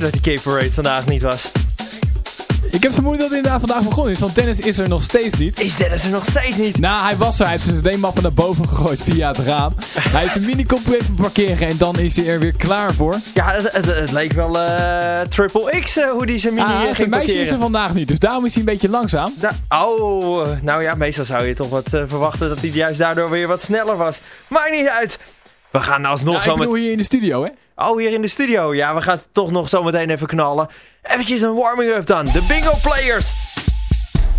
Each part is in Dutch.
zeker dat die Cape Parade vandaag niet was? Ik heb vermoeden dat hij inderdaad vandaag begonnen is, want Dennis is er nog steeds niet. Is Dennis er nog steeds niet? Nou, hij was er. Hij heeft zijn CD-mappen naar boven gegooid via het raam. hij is een mini-compu even parkeren en dan is hij er weer klaar voor. Ja, het, het, leek wel uh, Triple X uh, hoe die zijn mini ah, Zijn meisje is er vandaag niet, dus daarom is hij een beetje langzaam. oh, nou ja, meestal zou je toch wat uh, verwachten dat hij juist daardoor weer wat sneller was. Maakt niet uit. We gaan alsnog ja, zo met... hier in de studio, hè? Oh, hier in de studio. Ja, we gaan toch nog zo meteen even knallen. Eventjes een warming-up dan. De bingo players.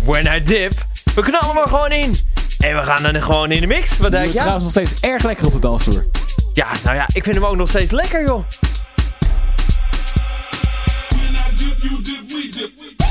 When I dip. We knallen er gewoon in. En we gaan dan gewoon in de mix. Wat denk je? Het trouwens nog steeds erg lekker op de dansvloer. Ja, nou ja, ik vind hem ook nog steeds lekker, joh. When I dip, you dip, we dip.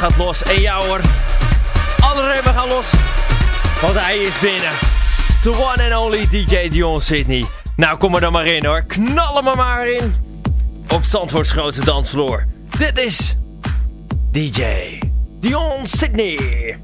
Gaat los. En jou hoor. Alle remmen gaan los. Want hij is binnen. The one and only DJ Dion Sydney. Nou, kom er dan maar in hoor. Knal hem maar in. Op Zandvoorts grootste dansvloer. Dit is DJ Dion Sydney.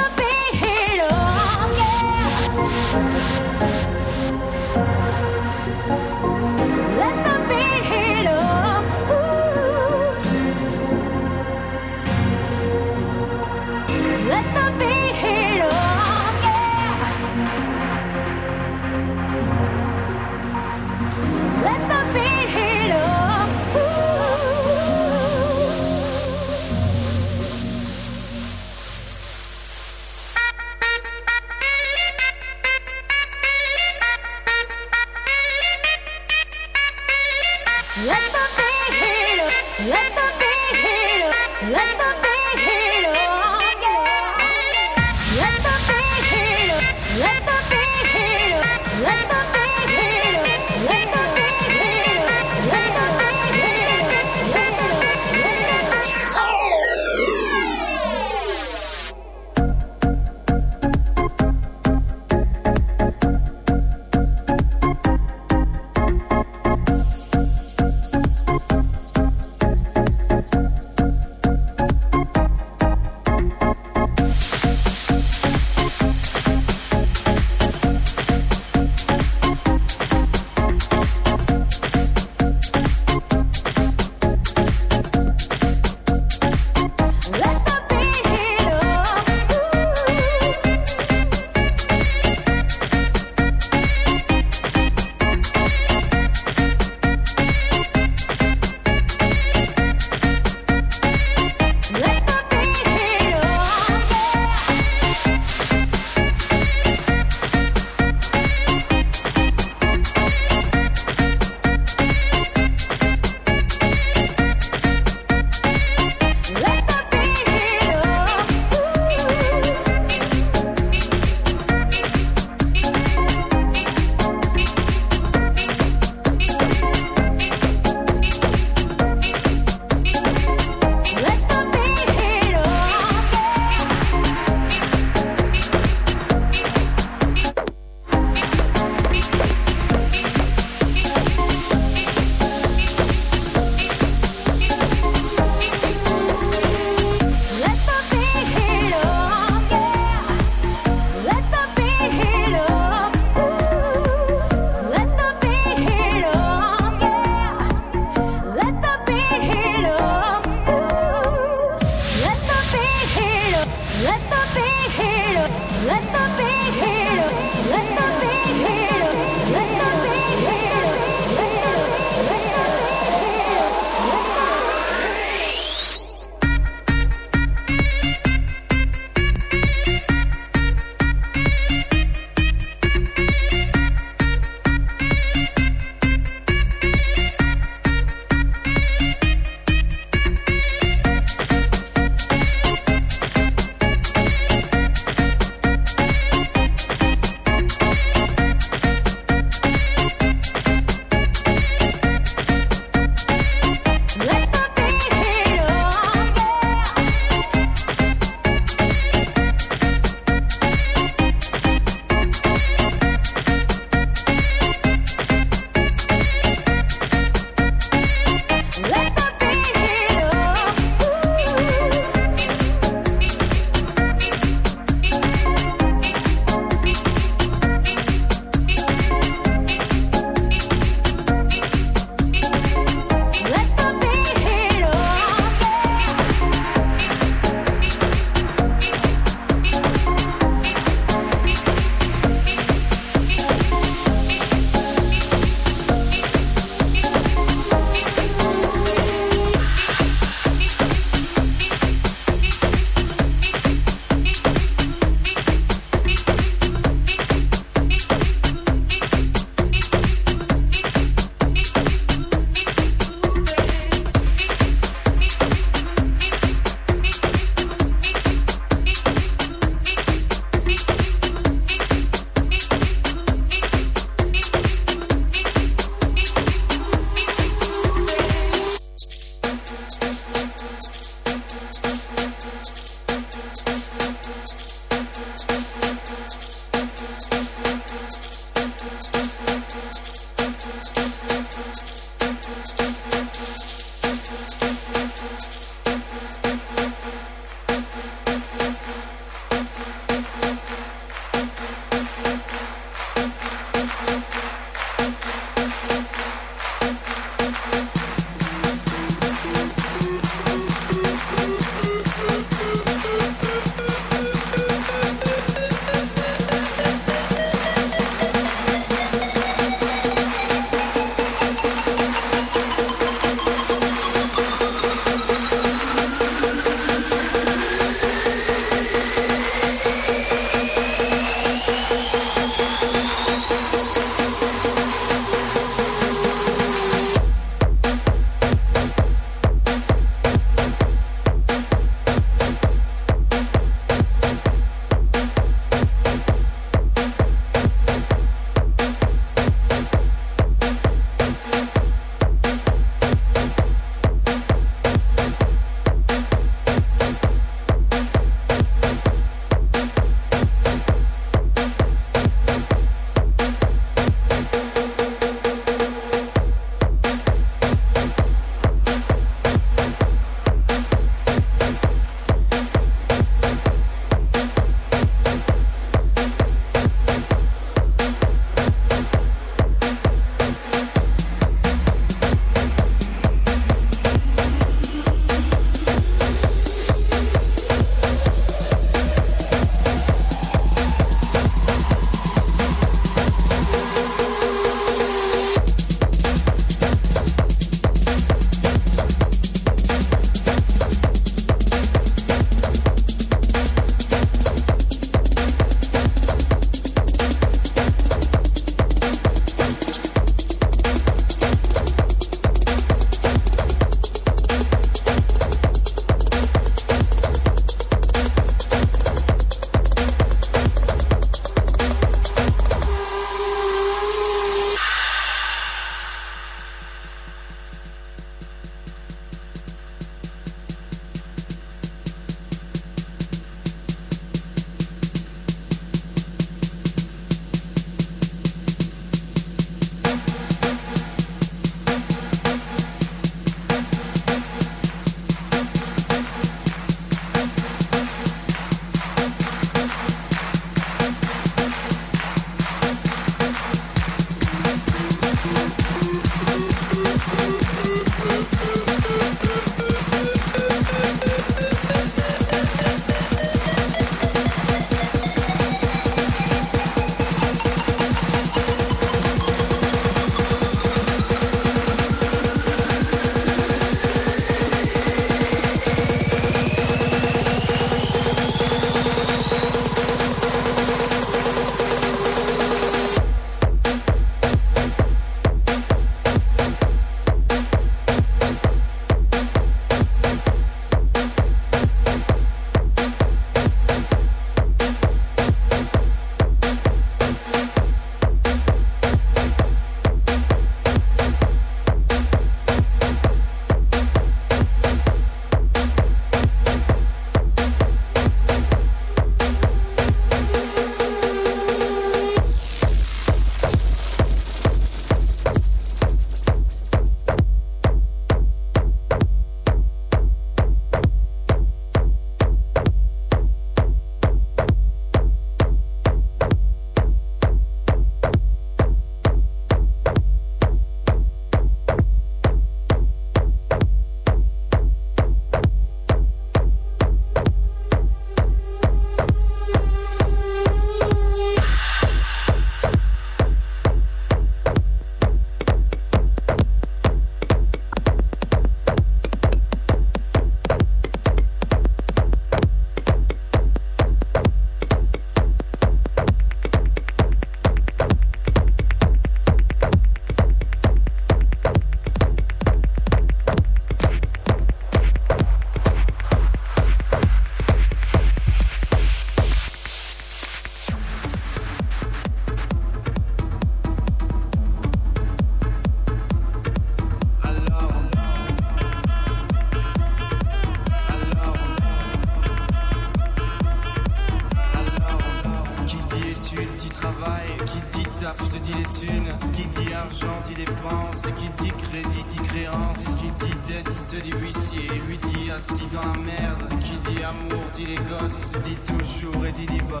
Qui dit travail, qui dit taf, te dit les thunes. Qui dit argent, dit dépense. Qui dit crédit, dit créance. Qui dit dette, te dit huissier. Lui dit assis dans la merde. Qui dit amour, dit les gosses. Dit toujours et dit divorce.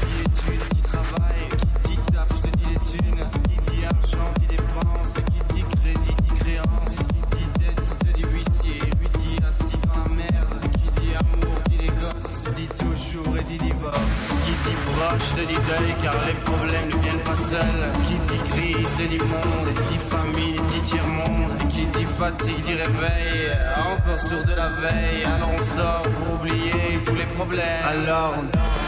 Qui dit études, dit travail. Qui dit taf, te dit les thunes. Qui dit argent, dit dépense. Qui dit proche te dit deuil car les problèmes ne viennent pas seuls, qui dit crise te dit monde, dit famille dit tiers-monde, qui dit fatigue dit réveil, encore sourd de la veille, alors on sort pour oublier tous les problèmes, alors on